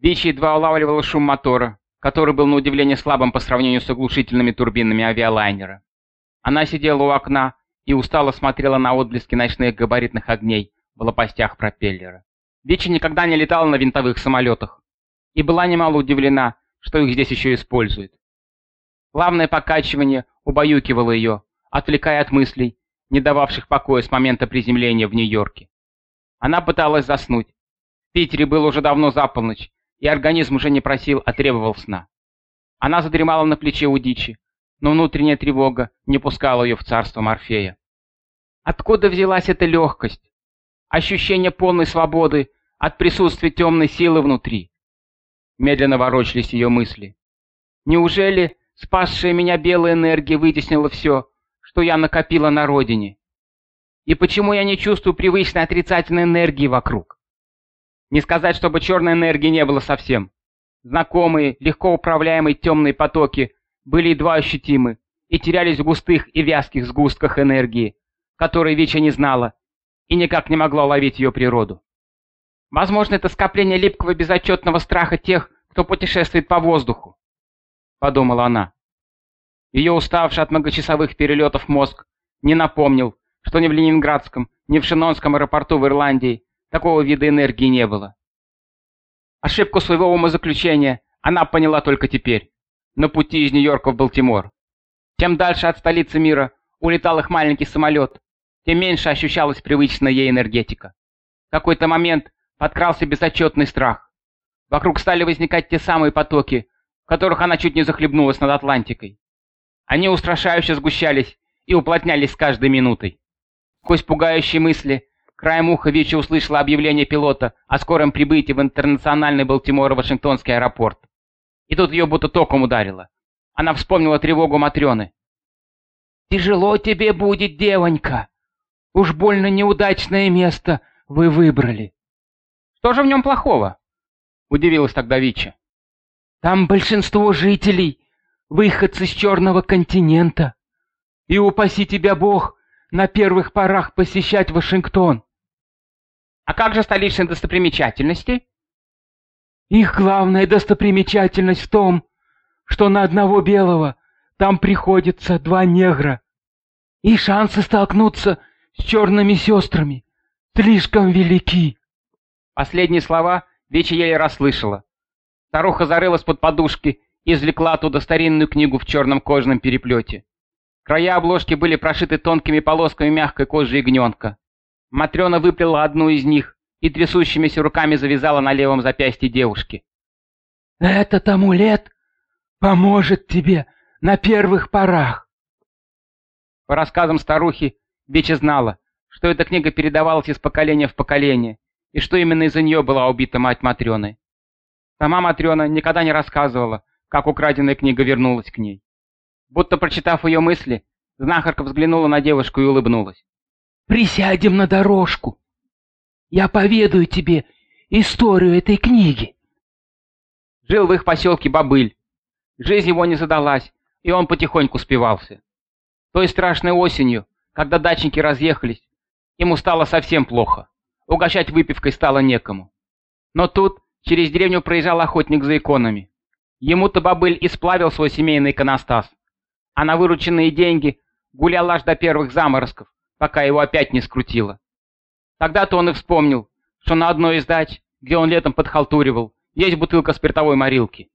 Вичи едва улавливала шум мотора, который был на удивление слабым по сравнению с оглушительными турбинами авиалайнера. Она сидела у окна и устало смотрела на отблески ночных габаритных огней в лопастях пропеллера. Вичи никогда не летала на винтовых самолетах и была немало удивлена, что их здесь еще используют. Плавное покачивание убаюкивало ее, отвлекая от мыслей, не дававших покоя с момента приземления в Нью-Йорке. Она пыталась заснуть. В Питере было уже давно за полночь, и организм уже не просил, а требовал сна. Она задремала на плече у дичи, но внутренняя тревога не пускала ее в царство Морфея. Откуда взялась эта легкость? Ощущение полной свободы от присутствия темной силы внутри. Медленно ворочались ее мысли. Неужели спасшая меня белая энергия вытеснила все, что я накопила на родине? И почему я не чувствую привычной отрицательной энергии вокруг? Не сказать, чтобы черной энергии не было совсем. Знакомые, легко управляемые темные потоки были едва ощутимы и терялись в густых и вязких сгустках энергии, которые Вича не знала и никак не могла ловить ее природу. Возможно, это скопление липкого безотчетного страха тех, кто путешествует по воздуху, подумала она. Ее уставший от многочасовых перелетов мозг не напомнил, что ни в Ленинградском, ни в Шинонском аэропорту в Ирландии Такого вида энергии не было. Ошибку своего умозаключения она поняла только теперь, на пути из Нью-Йорка в Балтимор. Чем дальше от столицы мира улетал их маленький самолет, тем меньше ощущалась привычная ей энергетика. В какой-то момент подкрался безотчетный страх. Вокруг стали возникать те самые потоки, в которых она чуть не захлебнулась над Атлантикой. Они устрашающе сгущались и уплотнялись с каждой минутой. Сквозь пугающие мысли Краем уха Вичи услышала объявление пилота о скором прибытии в интернациональный Балтиморо-Вашингтонский аэропорт. И тут ее будто током ударило. Она вспомнила тревогу Матрёны. «Тяжело тебе будет, девонька. Уж больно неудачное место вы выбрали». «Что же в нем плохого?» — удивилась тогда Вичи. «Там большинство жителей — выходцы с Черного континента. И упаси тебя Бог на первых порах посещать Вашингтон. А как же столичные достопримечательности? Их главная достопримечательность в том, что на одного белого там приходится два негра. И шансы столкнуться с черными сестрами слишком велики. Последние слова Веча еле расслышала. Старуха зарылась под подушки и извлекла оттуда старинную книгу в черном кожаном переплете. Края обложки были прошиты тонкими полосками мягкой кожи ягненка. Матрена выплела одну из них и трясущимися руками завязала на левом запястье девушки. «Этот амулет поможет тебе на первых порах!» По рассказам старухи, Бича знала, что эта книга передавалась из поколения в поколение, и что именно из-за нее была убита мать Матрены. Сама Матрена никогда не рассказывала, как украденная книга вернулась к ней. Будто прочитав ее мысли, знахарка взглянула на девушку и улыбнулась. Присядем на дорожку. Я поведаю тебе историю этой книги. Жил в их поселке Бобыль. Жизнь его не задалась, и он потихоньку спивался. Той страшной осенью, когда дачники разъехались, ему стало совсем плохо. Угощать выпивкой стало некому. Но тут через деревню проезжал охотник за иконами. Ему-то Бобыль исплавил свой семейный иконостас, а на вырученные деньги гулял аж до первых заморозков, пока его опять не скрутило. Тогда-то он и вспомнил, что на одной из дач, где он летом подхалтуривал, есть бутылка спиртовой морилки.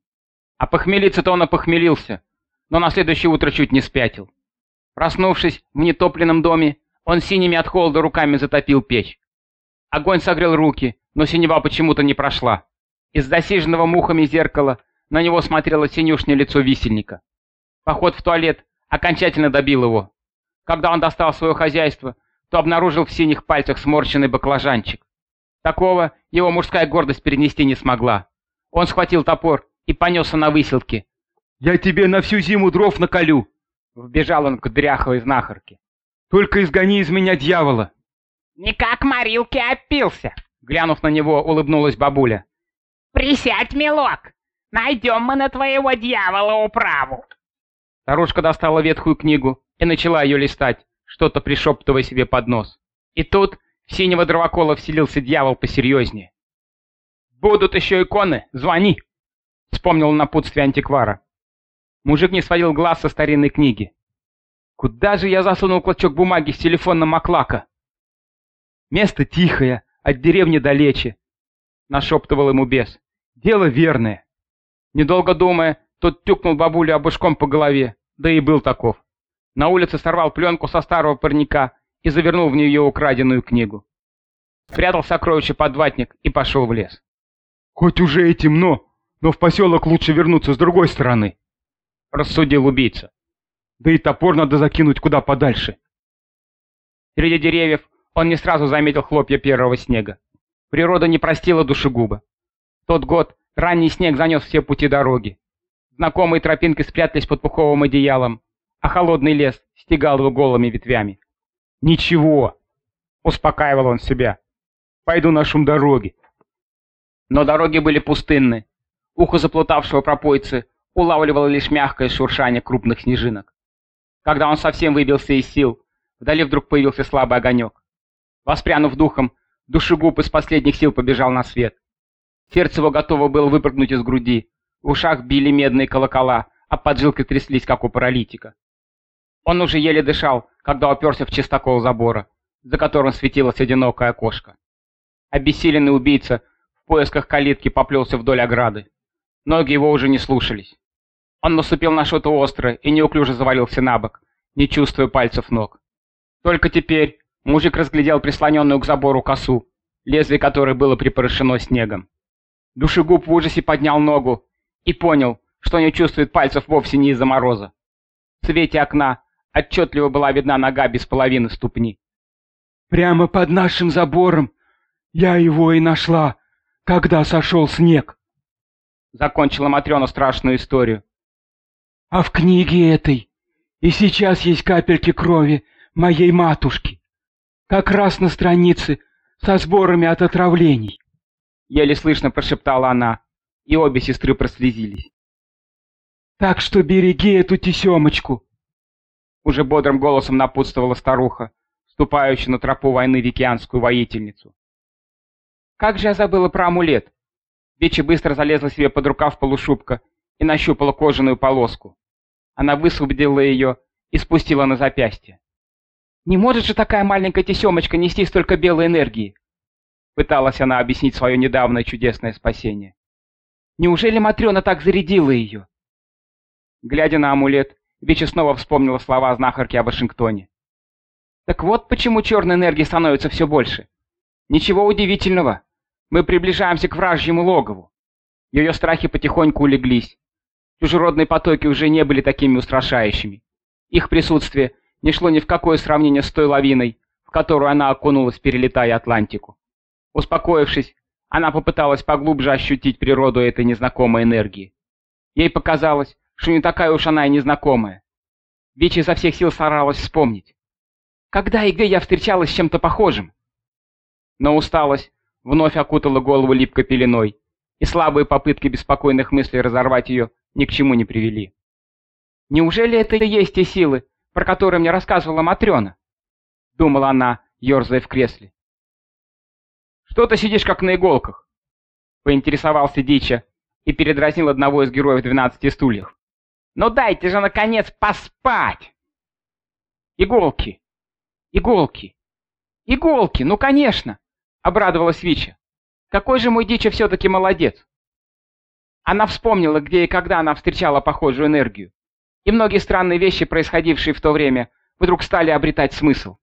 А похмелиться-то он опохмелился, но на следующее утро чуть не спятил. Проснувшись в нетопленном доме, он синими от холода руками затопил печь. Огонь согрел руки, но синева почему-то не прошла. Из засиженного мухами зеркала на него смотрело синюшнее лицо висельника. Поход в туалет окончательно добил его. Когда он достал свое хозяйство, то обнаружил в синих пальцах сморщенный баклажанчик. Такого его мужская гордость перенести не смогла. Он схватил топор и понесся на выселки. «Я тебе на всю зиму дров наколю!» Вбежал он к дряхлой знахарке. «Только изгони из меня дьявола!» «Никак морилки опился!» Глянув на него, улыбнулась бабуля. «Присядь, милок! Найдем мы на твоего дьявола управу!» Старушка достала ветхую книгу и начала ее листать, что-то пришептывая себе под нос. И тут в синего дровокола вселился дьявол посерьезнее. «Будут еще иконы, звони!» — вспомнил напутствие антиквара. Мужик не сводил глаз со старинной книги. «Куда же я засунул клочок бумаги с телефоном Маклака?» «Место тихое, от деревни далече», — нашептывал ему бес. «Дело верное». Недолго думая, тот тюкнул бабулю обушком по голове, да и был таков. На улице сорвал пленку со старого парника и завернул в нее украденную книгу. Спрятал сокровище под ватник и пошел в лес. «Хоть уже и темно, но в поселок лучше вернуться с другой стороны», — рассудил убийца. «Да и топор надо закинуть куда подальше». Среди деревьев он не сразу заметил хлопья первого снега. Природа не простила душегуба. Тот год ранний снег занес все пути дороги. Знакомые тропинки спрятались под пуховым одеялом, а холодный лес стегал его голыми ветвями. «Ничего!» — успокаивал он себя. «Пойду на шум дороги». Но дороги были пустынны. Ухо заплутавшего пропойцы улавливало лишь мягкое шуршание крупных снежинок. Когда он совсем выбился из сил, вдали вдруг появился слабый огонек. Воспрянув духом, душегуб из последних сил побежал на свет. Сердце его готово было выпрыгнуть из груди. В ушах били медные колокола, а поджилки тряслись, как у паралитика. Он уже еле дышал, когда уперся в чистокол забора, за которым светилось одинокое окошко. Обессиленный убийца в поисках калитки поплелся вдоль ограды. Ноги его уже не слушались. Он наступил на что-то острое и неуклюже завалился на бок, не чувствуя пальцев ног. Только теперь мужик разглядел прислоненную к забору косу, лезвие которой было припорошено снегом. Душегуб в ужасе поднял ногу и понял, что не чувствует пальцев вовсе не из-за мороза. В свете окна отчетливо была видна нога без половины ступни. «Прямо под нашим забором я его и нашла, когда сошел снег!» Закончила Матрена страшную историю. «А в книге этой и сейчас есть капельки крови моей матушки, как раз на странице со сборами от отравлений!» Еле слышно прошептала она, и обе сестры прослезились. «Так что береги эту тесемочку!» Уже бодрым голосом напутствовала старуха, ступающая на тропу войны викианскую воительницу. «Как же я забыла про амулет!» Вечи быстро залезла себе под рукав полушубка и нащупала кожаную полоску. Она высвободила ее и спустила на запястье. «Не может же такая маленькая тесемочка нести столько белой энергии!» Пыталась она объяснить свое недавнее чудесное спасение. Неужели Матрена так зарядила ее? Глядя на амулет, Вичи снова вспомнила слова знахарки о Вашингтоне. Так вот почему черной энергии становится все больше. Ничего удивительного. Мы приближаемся к вражьему логову. Ее страхи потихоньку улеглись. Чужеродные потоки уже не были такими устрашающими. Их присутствие не шло ни в какое сравнение с той лавиной, в которую она окунулась, перелетая Атлантику. Успокоившись, она попыталась поглубже ощутить природу этой незнакомой энергии. Ей показалось, что не такая уж она и незнакомая. Вичи изо всех сил старалась вспомнить. Когда и где я встречалась с чем-то похожим? Но усталость вновь окутала голову липкой пеленой, и слабые попытки беспокойных мыслей разорвать ее ни к чему не привели. «Неужели это и есть те силы, про которые мне рассказывала Матрена?» — думала она, ерзая в кресле. «Что ты сидишь как на иголках?» Поинтересовался Дича и передразнил одного из героев двенадцати стульев. «Ну дайте же, наконец, поспать!» «Иголки! Иголки! Иголки! Ну, конечно!» — обрадовалась Вича. «Какой же мой Дича все-таки молодец!» Она вспомнила, где и когда она встречала похожую энергию. И многие странные вещи, происходившие в то время, вдруг стали обретать смысл.